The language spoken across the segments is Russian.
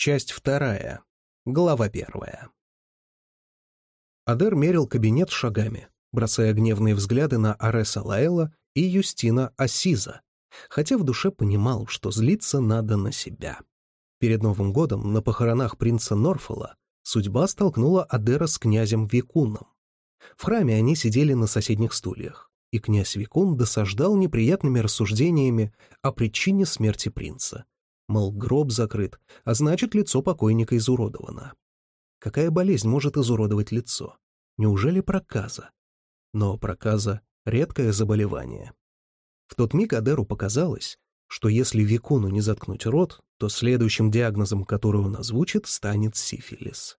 Часть вторая. Глава первая. Адер мерил кабинет шагами, бросая гневные взгляды на Ареса Лаэла и Юстина Асиза, хотя в душе понимал, что злиться надо на себя. Перед Новым годом на похоронах принца Норфола судьба столкнула Адера с князем Викуном. В храме они сидели на соседних стульях, и князь Викун досаждал неприятными рассуждениями о причине смерти принца. Мол, гроб закрыт, а значит, лицо покойника изуродовано. Какая болезнь может изуродовать лицо? Неужели проказа? Но проказа — редкое заболевание. В тот миг Адеру показалось, что если Викуну не заткнуть рот, то следующим диагнозом, который он озвучит, станет сифилис.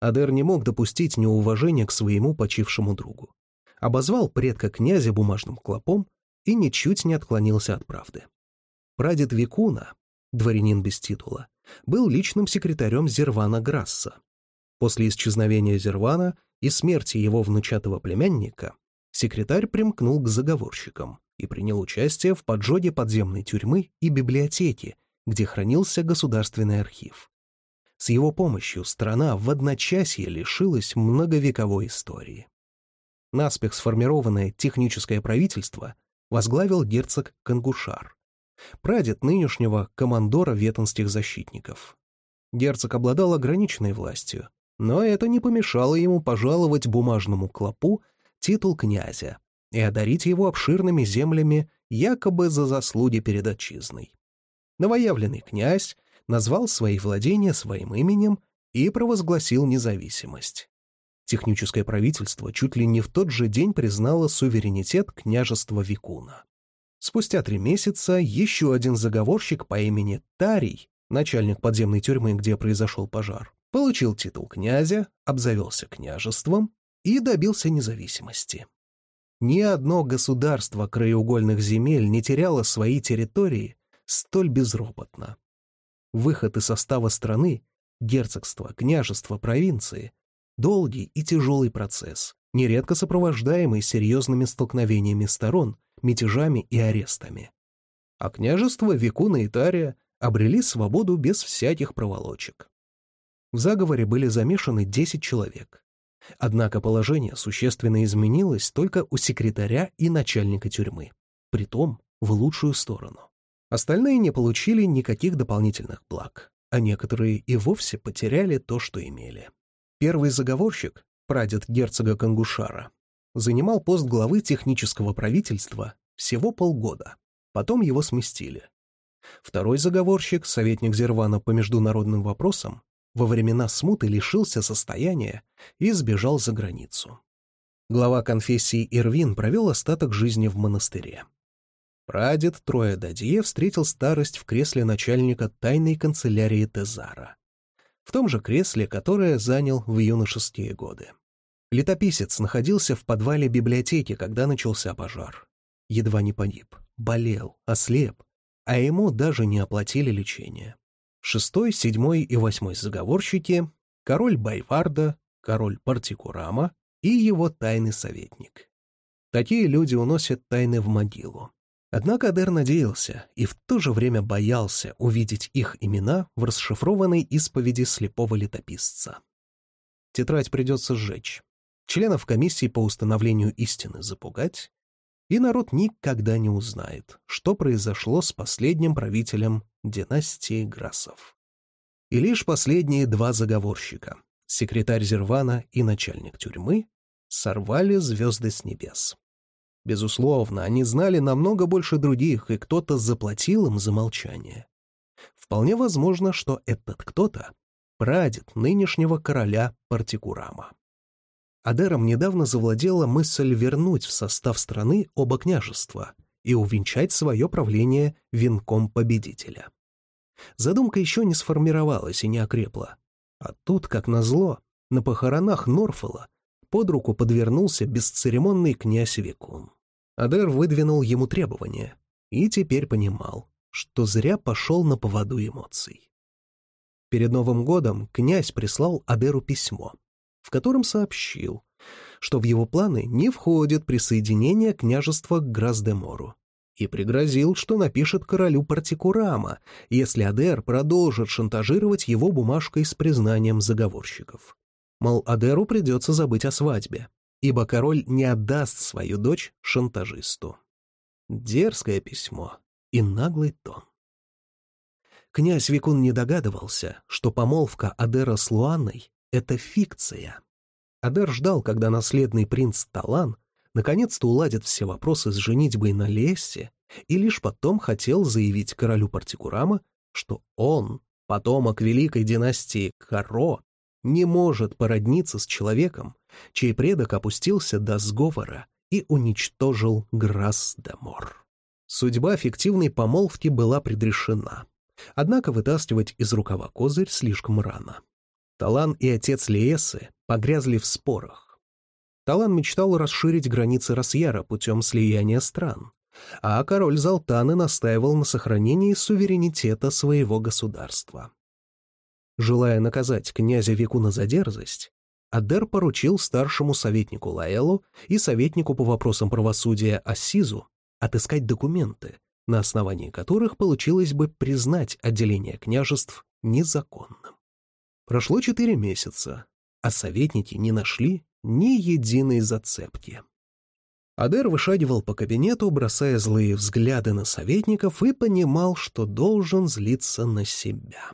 Адер не мог допустить неуважения к своему почившему другу. Обозвал предка князя бумажным клопом и ничуть не отклонился от правды. Прадед Викуна, дворянин без титула, был личным секретарем Зервана Грасса, После исчезновения Зервана и смерти его внучатого племянника секретарь примкнул к заговорщикам и принял участие в поджоге подземной тюрьмы и библиотеки, где хранился государственный архив. С его помощью страна в одночасье лишилась многовековой истории. Наспех сформированное техническое правительство возглавил герцог Кангушар, прадед нынешнего командора ветонских защитников. Герцог обладал ограниченной властью, но это не помешало ему пожаловать бумажному клопу титул князя и одарить его обширными землями якобы за заслуги перед отчизной. Новоявленный князь назвал свои владения своим именем и провозгласил независимость. Техническое правительство чуть ли не в тот же день признало суверенитет княжества Викуна. Спустя три месяца еще один заговорщик по имени Тарий, начальник подземной тюрьмы, где произошел пожар, получил титул князя, обзавелся княжеством и добился независимости. Ни одно государство краеугольных земель не теряло свои территории столь безропотно. Выход из состава страны, герцогства, княжества, провинции — долгий и тяжелый процесс, нередко сопровождаемый серьезными столкновениями сторон, мятежами и арестами. А княжество Викуна и Тария обрели свободу без всяких проволочек. В заговоре были замешаны 10 человек. Однако положение существенно изменилось только у секретаря и начальника тюрьмы. Притом в лучшую сторону. Остальные не получили никаких дополнительных благ, а некоторые и вовсе потеряли то, что имели. Первый заговорщик, прадед герцога Кангушара, занимал пост главы технического правительства всего полгода. Потом его сместили. Второй заговорщик, советник Зервана по международным вопросам, во времена смуты лишился состояния и сбежал за границу. Глава конфессии Ирвин провел остаток жизни в монастыре. Прадед Троя Дадье встретил старость в кресле начальника тайной канцелярии Тезара. В том же кресле, которое занял в юношеские годы. Летописец находился в подвале библиотеки, когда начался пожар. Едва не погиб, болел, ослеп, а ему даже не оплатили лечение шестой, седьмой и восьмой заговорщики, король Байварда, король Партикурама и его тайный советник. Такие люди уносят тайны в могилу. Однако Адер надеялся и в то же время боялся увидеть их имена в расшифрованной исповеди слепого летописца. Тетрадь придется сжечь, членов комиссии по установлению истины запугать, и народ никогда не узнает, что произошло с последним правителем династии Грасов. И лишь последние два заговорщика, секретарь Зервана и начальник тюрьмы, сорвали звезды с небес. Безусловно, они знали намного больше других, и кто-то заплатил им за молчание. Вполне возможно, что этот кто-то — прадед нынешнего короля Партикурама. Адером недавно завладела мысль вернуть в состав страны оба княжества и увенчать свое правление венком победителя. Задумка еще не сформировалась и не окрепла. А тут, как назло, на похоронах Норфола под руку подвернулся бесцеремонный князь Викун. Адер выдвинул ему требования и теперь понимал, что зря пошел на поводу эмоций. Перед Новым годом князь прислал Адеру письмо — в котором сообщил, что в его планы не входит присоединение княжества к Граздемору и пригрозил, что напишет королю Партикурама, если Адер продолжит шантажировать его бумажкой с признанием заговорщиков. Мол, Адеру придется забыть о свадьбе, ибо король не отдаст свою дочь шантажисту. Дерзкое письмо и наглый тон. Князь Викун не догадывался, что помолвка Адера с Луанной — это фикция. Адер ждал, когда наследный принц Талан наконец-то уладит все вопросы с женитьбой на Лессе, и лишь потом хотел заявить королю Партикурама, что он, потомок великой династии Каро, не может породниться с человеком, чей предок опустился до сговора и уничтожил Грас-де-Мор. Судьба фиктивной помолвки была предрешена. Однако вытаскивать из рукава козырь слишком рано. Талан и отец Лиесы погрязли в спорах. Талан мечтал расширить границы Расьяра путем слияния стран, а король Залтаны настаивал на сохранении суверенитета своего государства. Желая наказать князя Викуна за дерзость, Адер поручил старшему советнику Лаэлу и советнику по вопросам правосудия Ассизу отыскать документы, на основании которых получилось бы признать отделение княжеств незаконным. Прошло четыре месяца, а советники не нашли ни единой зацепки. Адер вышагивал по кабинету, бросая злые взгляды на советников и понимал, что должен злиться на себя.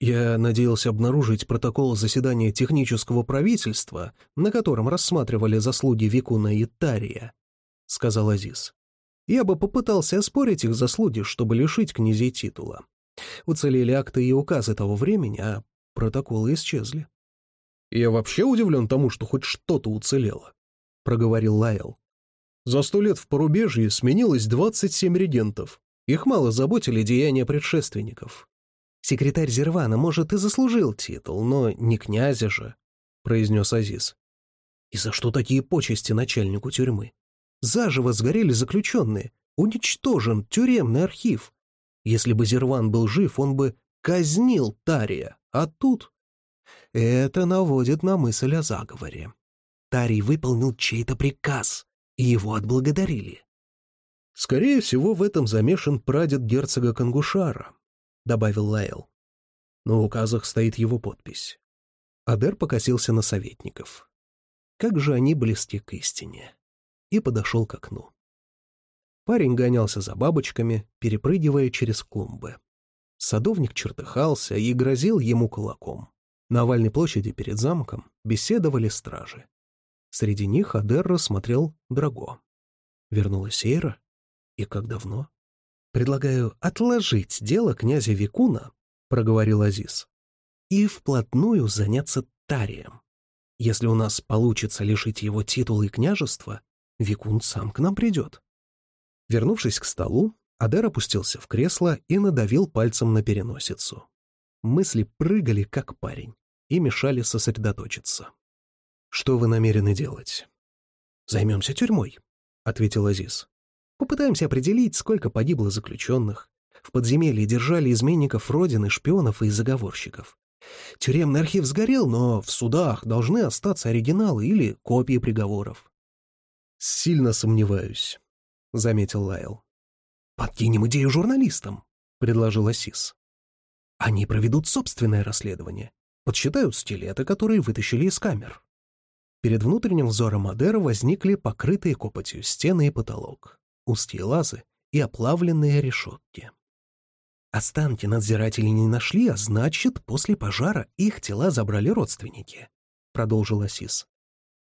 Я надеялся обнаружить протокол заседания технического правительства, на котором рассматривали заслуги Викуна и Тария, — сказал Азиз. Я бы попытался оспорить их заслуги, чтобы лишить князей титула. Уцелели акты и указы того времени, а протоколы исчезли. «Я вообще удивлен тому, что хоть что-то уцелело», — проговорил Лайл. «За сто лет в порубежье сменилось двадцать семь регентов. Их мало заботили деяния предшественников. Секретарь Зервана, может, и заслужил титул, но не князя же, — произнес Азиз. И за что такие почести начальнику тюрьмы? Заживо сгорели заключенные, уничтожен тюремный архив. Если бы Зерван был жив, он бы казнил Тария, а тут... Это наводит на мысль о заговоре. Тарий выполнил чей-то приказ, и его отблагодарили. Скорее всего, в этом замешан прадед герцога Кангушара, — добавил Лайл. На указах стоит его подпись. Адер покосился на советников. Как же они близки к истине. И подошел к окну. Парень гонялся за бабочками, перепрыгивая через клумбы. Садовник чертыхался и грозил ему кулаком. На овальной площади перед замком беседовали стражи. Среди них Адер рассмотрел Драго. Вернулась Эйра? И как давно? «Предлагаю отложить дело князя Викуна», — проговорил Азиз, «и вплотную заняться Тарием. Если у нас получится лишить его титула и княжества, Викун сам к нам придет». Вернувшись к столу, Адер опустился в кресло и надавил пальцем на переносицу. Мысли прыгали, как парень, и мешали сосредоточиться. «Что вы намерены делать?» «Займемся тюрьмой», — ответил Азиз. Попытаемся определить, сколько погибло заключенных. В подземелье держали изменников Родины, шпионов и заговорщиков. Тюремный архив сгорел, но в судах должны остаться оригиналы или копии приговоров. «Сильно сомневаюсь», — заметил Лайл. «Подкинем идею журналистам», — предложил Асис. «Они проведут собственное расследование, подсчитают стилеты, которые вытащили из камер». Перед внутренним взором Мадера возникли покрытые копотью стены и потолок узкие лазы и оплавленные решетки. Останки надзиратели не нашли, а значит, после пожара их тела забрали родственники, — продолжил Асис.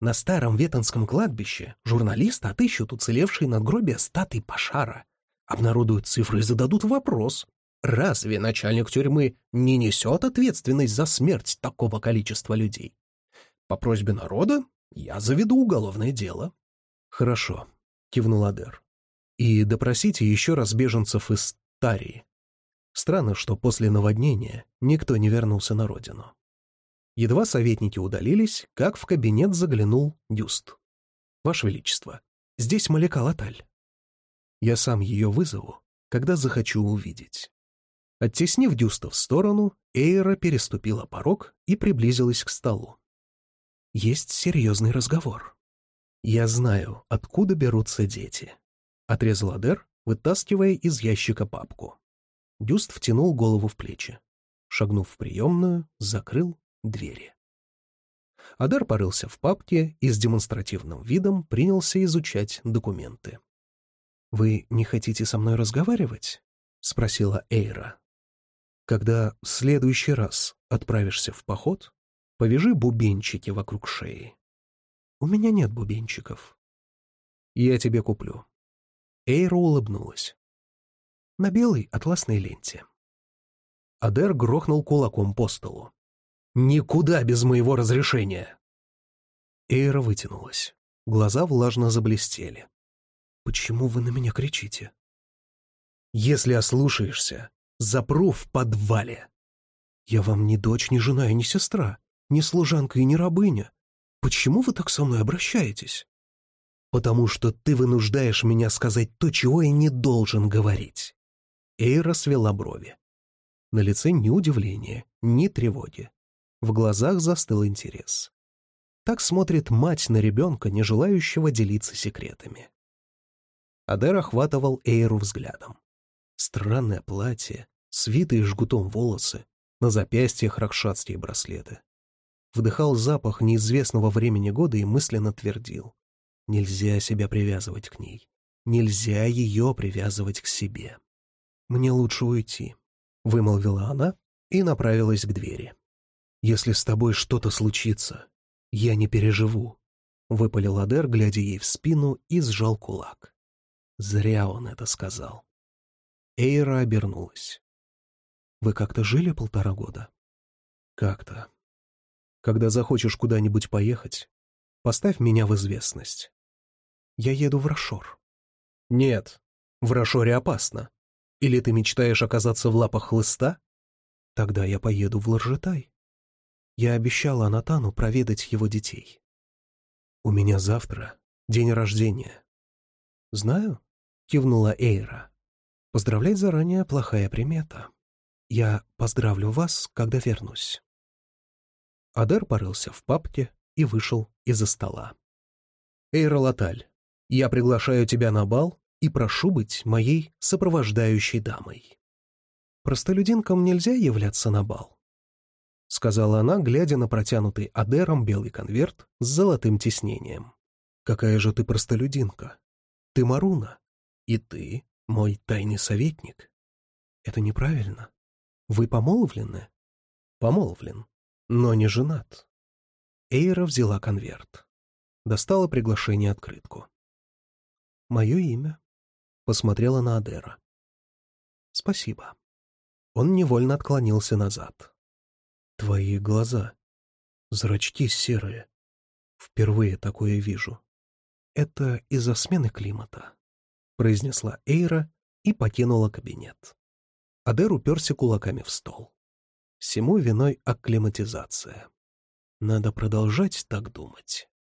На старом Ветонском кладбище журналисты отыщут уцелевшие надгробия статуи пожара, обнародуют цифры и зададут вопрос. Разве начальник тюрьмы не несет ответственность за смерть такого количества людей? По просьбе народа я заведу уголовное дело. — Хорошо, — кивнул Адер и допросите еще раз беженцев из Тарии. Странно, что после наводнения никто не вернулся на родину. Едва советники удалились, как в кабинет заглянул Дюст. «Ваше Величество, здесь Малика Латаль. Я сам ее вызову, когда захочу увидеть». Оттеснив Дюста в сторону, Эйра переступила порог и приблизилась к столу. «Есть серьезный разговор. Я знаю, откуда берутся дети. — отрезал Адер, вытаскивая из ящика папку. Дюст втянул голову в плечи. Шагнув в приемную, закрыл двери. Адар порылся в папке и с демонстративным видом принялся изучать документы. «Вы не хотите со мной разговаривать?» — спросила Эйра. «Когда в следующий раз отправишься в поход, повяжи бубенчики вокруг шеи. У меня нет бубенчиков. Я тебе куплю». Эйра улыбнулась. «На белой атласной ленте». Адер грохнул кулаком по столу. «Никуда без моего разрешения!» Эйра вытянулась. Глаза влажно заблестели. «Почему вы на меня кричите?» «Если ослушаешься, запру в подвале!» «Я вам ни дочь, ни жена и ни сестра, ни служанка и ни рабыня. Почему вы так со мной обращаетесь?» «Потому что ты вынуждаешь меня сказать то, чего я не должен говорить». Эйра свела брови. На лице ни удивления, ни тревоги. В глазах застыл интерес. Так смотрит мать на ребенка, не желающего делиться секретами. Адер охватывал Эйру взглядом. Странное платье, свитые жгутом волосы, на запястьях ракшатские браслеты. Вдыхал запах неизвестного времени года и мысленно твердил. Нельзя себя привязывать к ней. Нельзя ее привязывать к себе. «Мне лучше уйти», — вымолвила она и направилась к двери. «Если с тобой что-то случится, я не переживу», — выпалил Адер, глядя ей в спину, и сжал кулак. Зря он это сказал. Эйра обернулась. «Вы как-то жили полтора года?» «Как-то. Когда захочешь куда-нибудь поехать, поставь меня в известность. Я еду в Рашор». «Нет, в Рашоре опасно. Или ты мечтаешь оказаться в лапах хлыста? Тогда я поеду в Ларжетай. Я обещала Анатану проведать его детей. У меня завтра день рождения. Знаю, кивнула Эйра. Поздравлять заранее плохая примета. Я поздравлю вас, когда вернусь. Адер порылся в папке и вышел из-за стола. Эйра Латаль, я приглашаю тебя на бал и прошу быть моей сопровождающей дамой. Простолюдинкам нельзя являться на бал. — сказала она, глядя на протянутый Адером белый конверт с золотым тиснением. «Какая же ты простолюдинка! Ты Маруна, и ты мой тайный советник. Это неправильно. Вы помолвлены?» «Помолвлен, но не женат». Эйра взяла конверт. Достала приглашение-открытку. «Мое имя?» Посмотрела на Адера. «Спасибо». Он невольно отклонился назад. Твои глаза. Зрачки серые. Впервые такое вижу. Это из-за смены климата, произнесла Эйра и покинула кабинет. Адер уперся кулаками в стол. Всему виной акклиматизация. Надо продолжать так думать.